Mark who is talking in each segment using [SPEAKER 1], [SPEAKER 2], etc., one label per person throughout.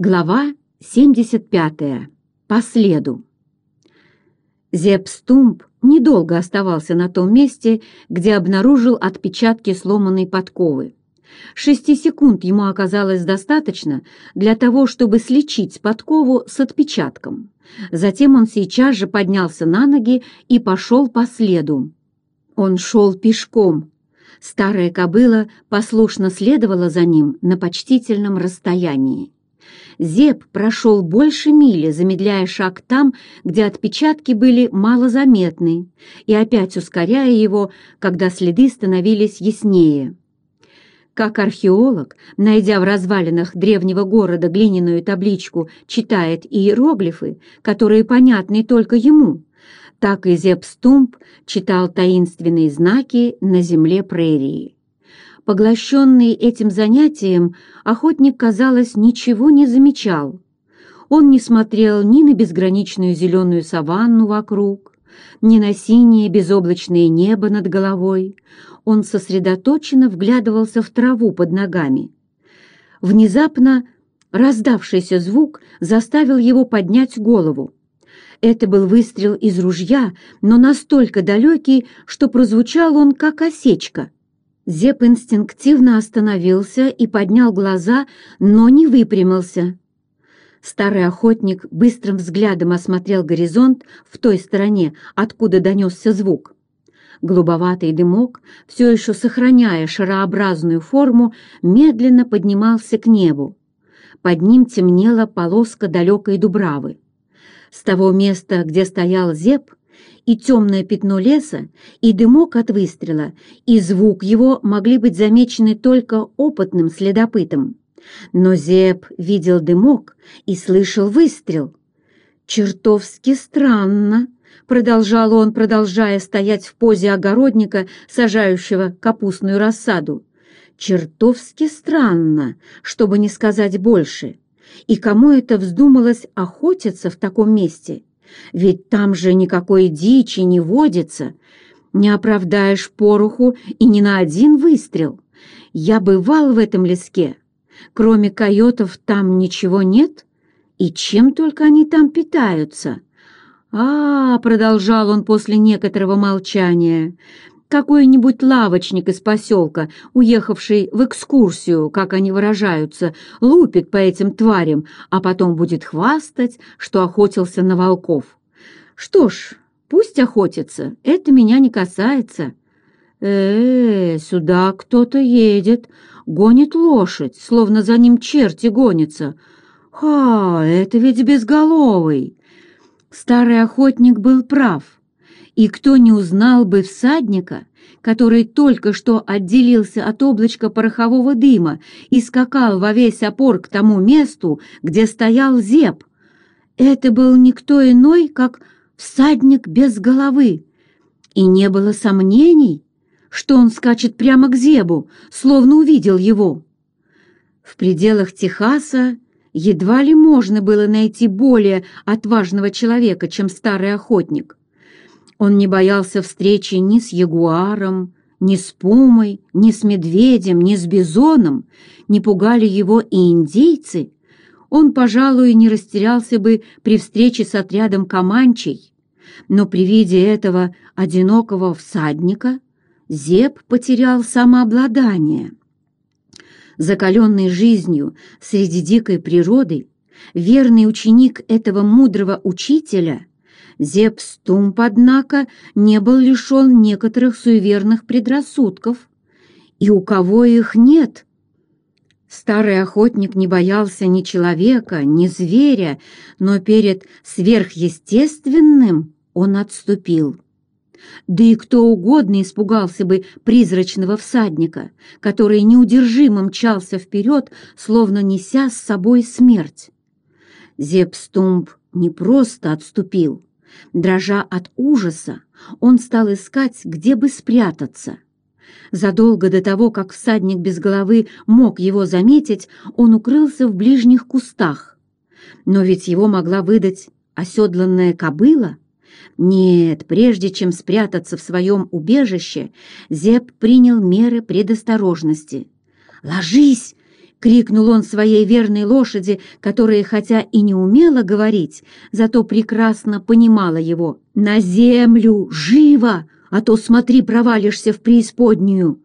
[SPEAKER 1] Глава 75. По следу. Зепстумп недолго оставался на том месте, где обнаружил отпечатки сломанной подковы. Шести секунд ему оказалось достаточно для того, чтобы сличить подкову с отпечатком. Затем он сейчас же поднялся на ноги и пошел по следу. Он шел пешком. Старая кобыла послушно следовала за ним на почтительном расстоянии. Зеб прошел больше мили, замедляя шаг там, где отпечатки были малозаметны, и опять ускоряя его, когда следы становились яснее. Как археолог, найдя в развалинах древнего города глиняную табличку, читает иероглифы, которые понятны только ему, так и Зеб Стумп читал таинственные знаки на земле прерии. Поглощенный этим занятием, охотник, казалось, ничего не замечал. Он не смотрел ни на безграничную зеленую саванну вокруг, ни на синее безоблачное небо над головой. Он сосредоточенно вглядывался в траву под ногами. Внезапно раздавшийся звук заставил его поднять голову. Это был выстрел из ружья, но настолько далекий, что прозвучал он как осечка — Зеп инстинктивно остановился и поднял глаза, но не выпрямился. Старый охотник быстрым взглядом осмотрел горизонт в той стороне, откуда донесся звук. Голубоватый дымок, все еще сохраняя шарообразную форму, медленно поднимался к небу. Под ним темнела полоска далекой дубравы. С того места, где стоял Зеп, и темное пятно леса, и дымок от выстрела, и звук его могли быть замечены только опытным следопытом. Но Зеб видел дымок и слышал выстрел. «Чертовски странно», — продолжал он, продолжая стоять в позе огородника, сажающего капустную рассаду. «Чертовски странно, чтобы не сказать больше. И кому это вздумалось охотиться в таком месте?» Ведь там же никакой дичи не водится. Не оправдаешь пороху и ни на один выстрел. Я бывал в этом леске. Кроме койотов там ничего нет? И чем только они там питаются? А, продолжал он после некоторого молчания, какой-нибудь лавочник из поселка, уехавший в экскурсию, как они выражаются, лупит по этим тварям, а потом будет хвастать, что охотился на волков. Что ж, пусть охотится, это меня не касается. Э, -э сюда кто-то едет, гонит лошадь, словно за ним черти гонятся. Ха, это ведь безголовый. Старый охотник был прав. И кто не узнал бы всадника, который только что отделился от облачка порохового дыма и скакал во весь опор к тому месту, где стоял Зеб? Это был никто иной, как всадник без головы. И не было сомнений, что он скачет прямо к Зебу, словно увидел его. В пределах Техаса едва ли можно было найти более отважного человека, чем старый охотник. Он не боялся встречи ни с ягуаром, ни с пумой, ни с медведем, ни с бизоном, не пугали его и индейцы. Он, пожалуй, не растерялся бы при встрече с отрядом команчей, но при виде этого одинокого всадника Зеб потерял самообладание. Закаленный жизнью среди дикой природы, верный ученик этого мудрого учителя — Зепстумп, однако, не был лишен некоторых суеверных предрассудков. И у кого их нет? Старый охотник не боялся ни человека, ни зверя, но перед сверхъестественным он отступил. Да и кто угодно испугался бы призрачного всадника, который неудержимо мчался вперед, словно неся с собой смерть. Зепстумп не просто отступил, Дрожа от ужаса, он стал искать, где бы спрятаться. Задолго до того, как всадник без головы мог его заметить, он укрылся в ближних кустах. Но ведь его могла выдать оседланная кобыла. Нет, прежде чем спрятаться в своем убежище, Зеб принял меры предосторожности. «Ложись!» —— крикнул он своей верной лошади, которая, хотя и не умела говорить, зато прекрасно понимала его. «На землю! Живо! А то, смотри, провалишься в преисподнюю!»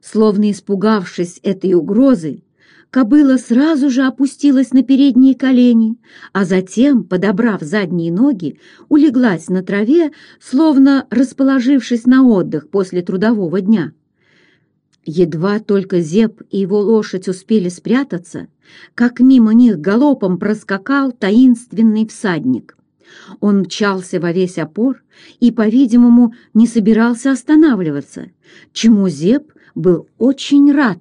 [SPEAKER 1] Словно испугавшись этой угрозы, кобыла сразу же опустилась на передние колени, а затем, подобрав задние ноги, улеглась на траве, словно расположившись на отдых после трудового дня. Едва только Зеб и его лошадь успели спрятаться, как мимо них галопом проскакал таинственный всадник. Он мчался во весь опор и, по-видимому, не собирался останавливаться, чему Зеб был очень рад.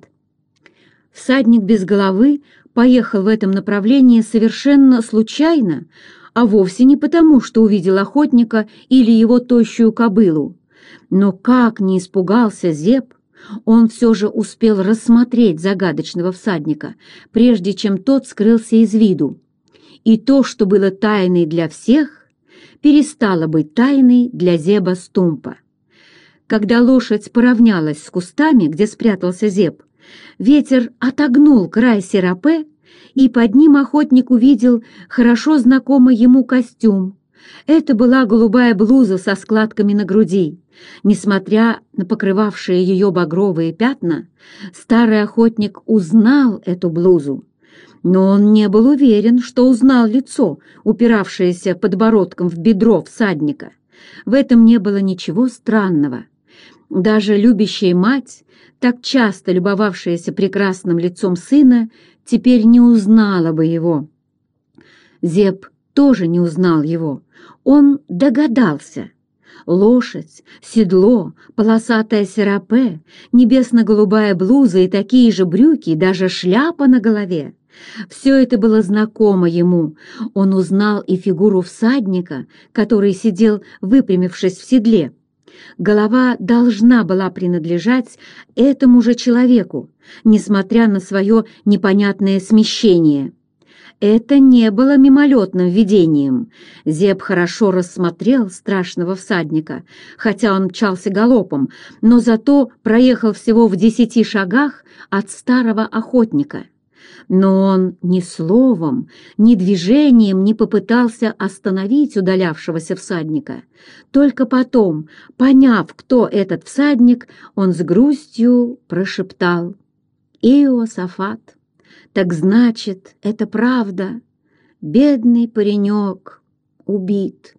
[SPEAKER 1] Всадник без головы поехал в этом направлении совершенно случайно, а вовсе не потому, что увидел охотника или его тощую кобылу. Но как не испугался Зеб, он все же успел рассмотреть загадочного всадника, прежде чем тот скрылся из виду. И то, что было тайной для всех, перестало быть тайной для Зеба Стумпа. Когда лошадь поравнялась с кустами, где спрятался Зеб, ветер отогнул край серапе, и под ним охотник увидел хорошо знакомый ему костюм. Это была голубая блуза со складками на груди. Несмотря на покрывавшие ее багровые пятна, старый охотник узнал эту блузу. Но он не был уверен, что узнал лицо, упиравшееся подбородком в бедро всадника. В этом не было ничего странного. Даже любящая мать, так часто любовавшаяся прекрасным лицом сына, теперь не узнала бы его. Зеб тоже не узнал его. Он догадался. Лошадь, седло, полосатая серапе, небесно-голубая блуза и такие же брюки, даже шляпа на голове. Все это было знакомо ему. Он узнал и фигуру всадника, который сидел, выпрямившись в седле. Голова должна была принадлежать этому же человеку, несмотря на свое непонятное смещение. Это не было мимолетным видением. Зеб хорошо рассмотрел страшного всадника, хотя он мчался галопом, но зато проехал всего в десяти шагах от старого охотника. Но он ни словом, ни движением не попытался остановить удалявшегося всадника. Только потом, поняв, кто этот всадник, он с грустью прошептал «Иосафат». Так значит, это правда. Бедный паренек убит.